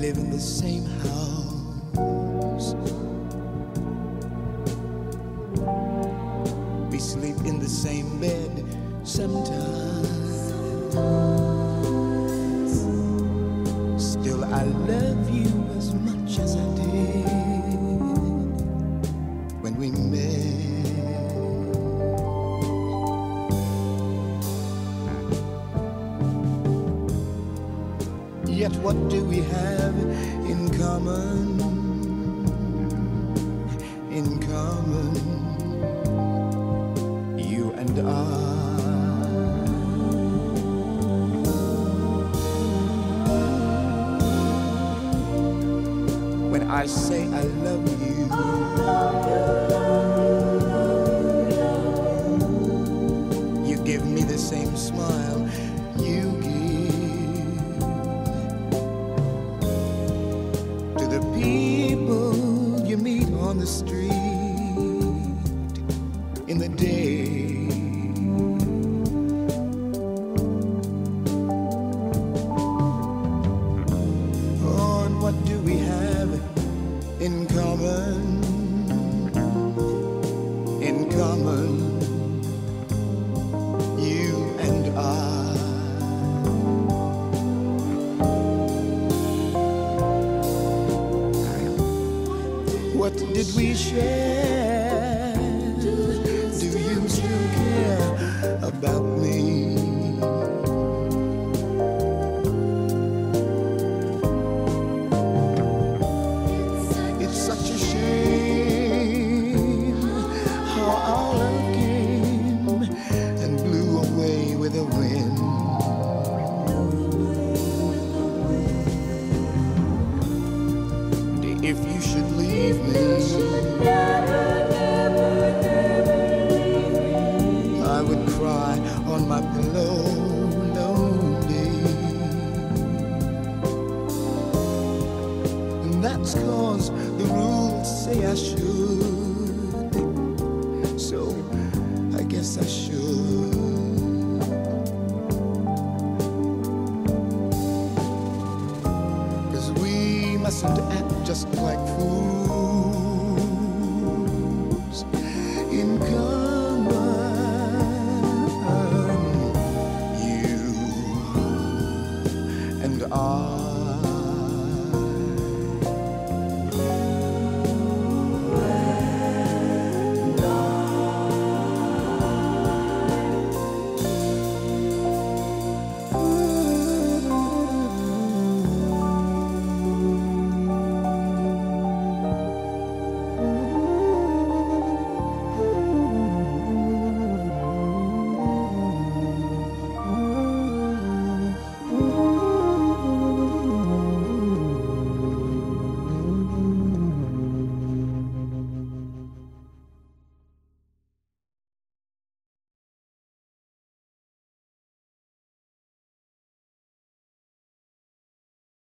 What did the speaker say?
Live in the same house. We sleep in the same bed sometimes. Still, I love you as much as I did Yet, what do we have in common? In common, you and I. When I say I love you, the street in the day. What do we have in common? In common, did we share? Do you still care about me? It's such a shame how our love came and blew away with the wind. If you should leave me, And that's cause the rules say I should. So I guess I should. Cause we mustn't act just like fools in common.